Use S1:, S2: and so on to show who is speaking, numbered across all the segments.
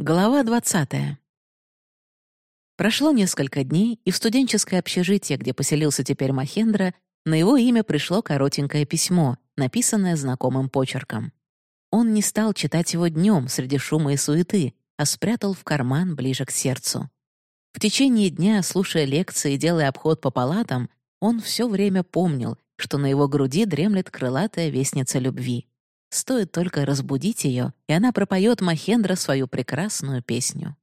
S1: Глава 20. Прошло несколько дней, и в студенческое общежитие, где поселился теперь Махендра, на его имя пришло коротенькое письмо, написанное знакомым почерком. Он не стал читать его днем среди шума и суеты, а спрятал в карман ближе к сердцу. В течение дня, слушая лекции и делая обход по палатам, он все время помнил, что на его груди дремлет крылатая вестница любви. Стоит только разбудить ее, и она пропоет Махендра свою прекрасную песню.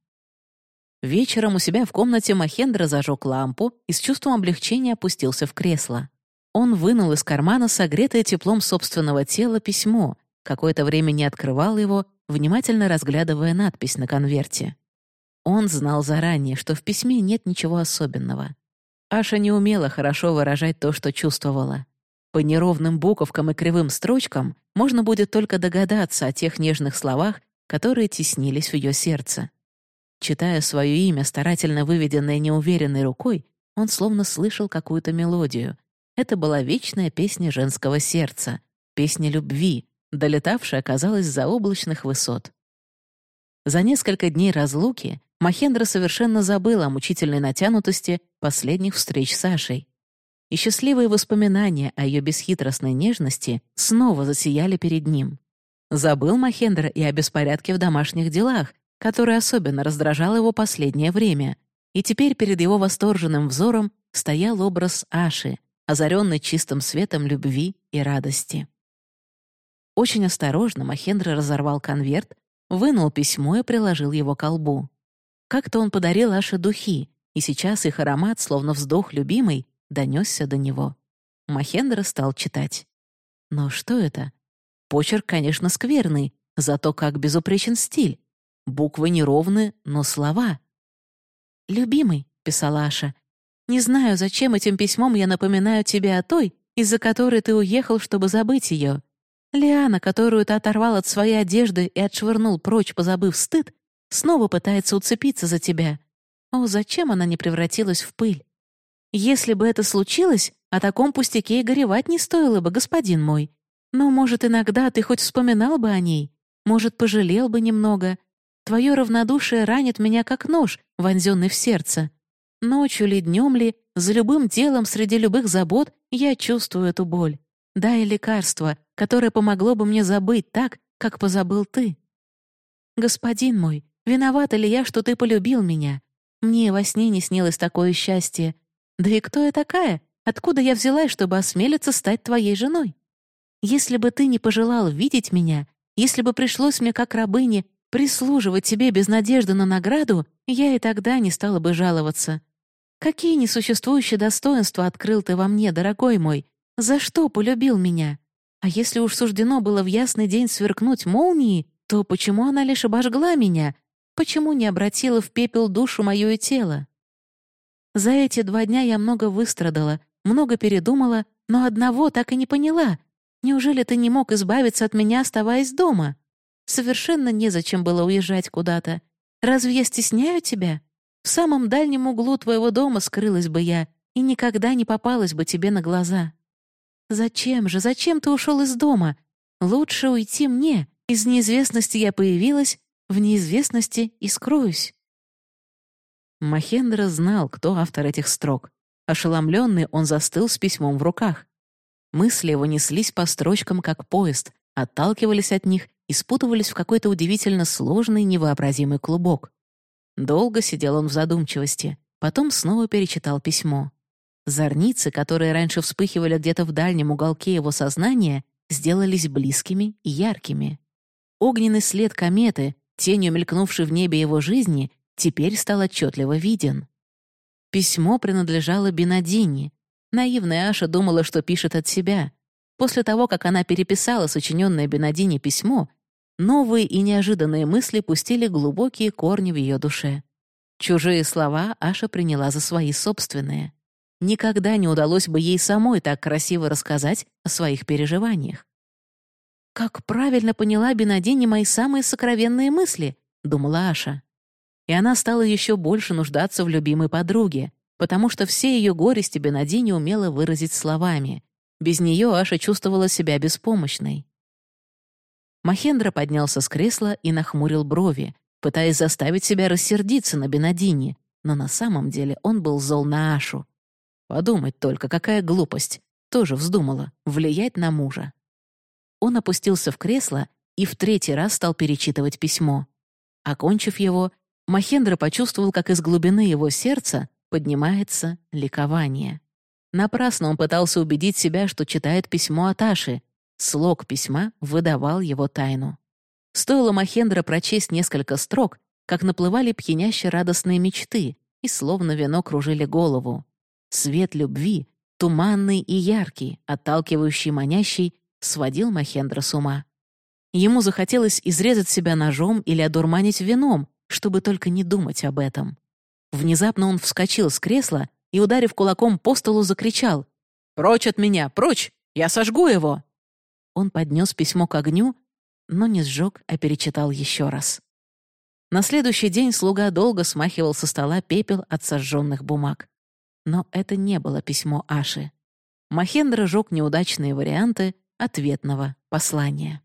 S1: Вечером у себя в комнате Махендра зажег лампу и с чувством облегчения опустился в кресло. Он вынул из кармана согретое теплом собственного тела письмо, какое-то время не открывал его, внимательно разглядывая надпись на конверте. Он знал заранее, что в письме нет ничего особенного. Аша не умела хорошо выражать то, что чувствовала. По неровным буковкам и кривым строчкам можно будет только догадаться о тех нежных словах, которые теснились в ее сердце. Читая свое имя, старательно выведенное неуверенной рукой, он словно слышал какую-то мелодию. Это была вечная песня женского сердца, песня любви, долетавшая, казалось, за облачных высот. За несколько дней разлуки Махендра совершенно забыл о мучительной натянутости последних встреч с Сашей и счастливые воспоминания о ее бесхитростной нежности снова засияли перед ним. Забыл Махендра и о беспорядке в домашних делах, который особенно раздражал его последнее время, и теперь перед его восторженным взором стоял образ Аши, озаренный чистым светом любви и радости. Очень осторожно Махендра разорвал конверт, вынул письмо и приложил его к колбу. Как-то он подарил Аше духи, и сейчас их аромат, словно вздох любимый, донесся до него. Махендра стал читать. Но что это? Почерк, конечно, скверный, зато как безупречен стиль. Буквы неровны, но слова. «Любимый», — писала Аша, — «не знаю, зачем этим письмом я напоминаю тебе о той, из-за которой ты уехал, чтобы забыть ее. Лиана, которую ты оторвал от своей одежды и отшвырнул прочь, позабыв стыд, снова пытается уцепиться за тебя. О, зачем она не превратилась в пыль? Если бы это случилось, о таком пустяке и горевать не стоило бы, господин мой. Но, может, иногда ты хоть вспоминал бы о ней, может, пожалел бы немного. Твое равнодушие ранит меня как нож, вонзенный в сердце. Ночью ли, днем ли, за любым делом среди любых забот я чувствую эту боль. Дай лекарство, которое помогло бы мне забыть так, как позабыл ты. Господин мой, виновата ли я, что ты полюбил меня? Мне во сне не снилось такое счастье, да и кто я такая? Откуда я взялась, чтобы осмелиться стать твоей женой? Если бы ты не пожелал видеть меня, если бы пришлось мне как рабыне прислуживать тебе без надежды на награду, я и тогда не стала бы жаловаться. Какие несуществующие достоинства открыл ты во мне, дорогой мой? За что полюбил меня? А если уж суждено было в ясный день сверкнуть молнией, то почему она лишь обожгла меня? Почему не обратила в пепел душу мою и тело? За эти два дня я много выстрадала, много передумала, но одного так и не поняла. Неужели ты не мог избавиться от меня, оставаясь дома? Совершенно незачем было уезжать куда-то. Разве я стесняю тебя? В самом дальнем углу твоего дома скрылась бы я и никогда не попалась бы тебе на глаза. Зачем же, зачем ты ушел из дома? Лучше уйти мне. Из неизвестности я появилась, в неизвестности и скроюсь. Махендра знал, кто автор этих строк. Ошеломленный, он застыл с письмом в руках. Мысли его неслись по строчкам, как поезд, отталкивались от них и спутывались в какой-то удивительно сложный, невообразимый клубок. Долго сидел он в задумчивости, потом снова перечитал письмо. Зорницы, которые раньше вспыхивали где-то в дальнем уголке его сознания, сделались близкими и яркими. Огненный след кометы, тенью мелькнувшей в небе его жизни, теперь стал отчетливо виден. Письмо принадлежало Бенадине. Наивная Аша думала, что пишет от себя. После того, как она переписала сочиненное Бенадине письмо, новые и неожиданные мысли пустили глубокие корни в ее душе. Чужие слова Аша приняла за свои собственные. Никогда не удалось бы ей самой так красиво рассказать о своих переживаниях. «Как правильно поняла Бенадине мои самые сокровенные мысли», — думала Аша и она стала еще больше нуждаться в любимой подруге, потому что все ее горести Бенади не умела выразить словами. Без нее Аша чувствовала себя беспомощной. Махендра поднялся с кресла и нахмурил брови, пытаясь заставить себя рассердиться на Бенадини, но на самом деле он был зол на Ашу. Подумать только, какая глупость. Тоже вздумала влиять на мужа. Он опустился в кресло и в третий раз стал перечитывать письмо. Окончив его, Махендра почувствовал, как из глубины его сердца поднимается ликование. Напрасно он пытался убедить себя, что читает письмо от Аши. Слог письма выдавал его тайну. Стоило Махендра прочесть несколько строк, как наплывали пьяняще радостные мечты и словно вино кружили голову. Свет любви, туманный и яркий, отталкивающий манящий, сводил Махендра с ума. Ему захотелось изрезать себя ножом или одурманить вином, чтобы только не думать об этом. Внезапно он вскочил с кресла и, ударив кулаком по столу, закричал «Прочь от меня! Прочь! Я сожгу его!» Он поднес письмо к огню, но не сжег, а перечитал еще раз. На следующий день слуга долго смахивал со стола пепел от сожженных бумаг. Но это не было письмо Аши. Махендра жег неудачные варианты ответного послания.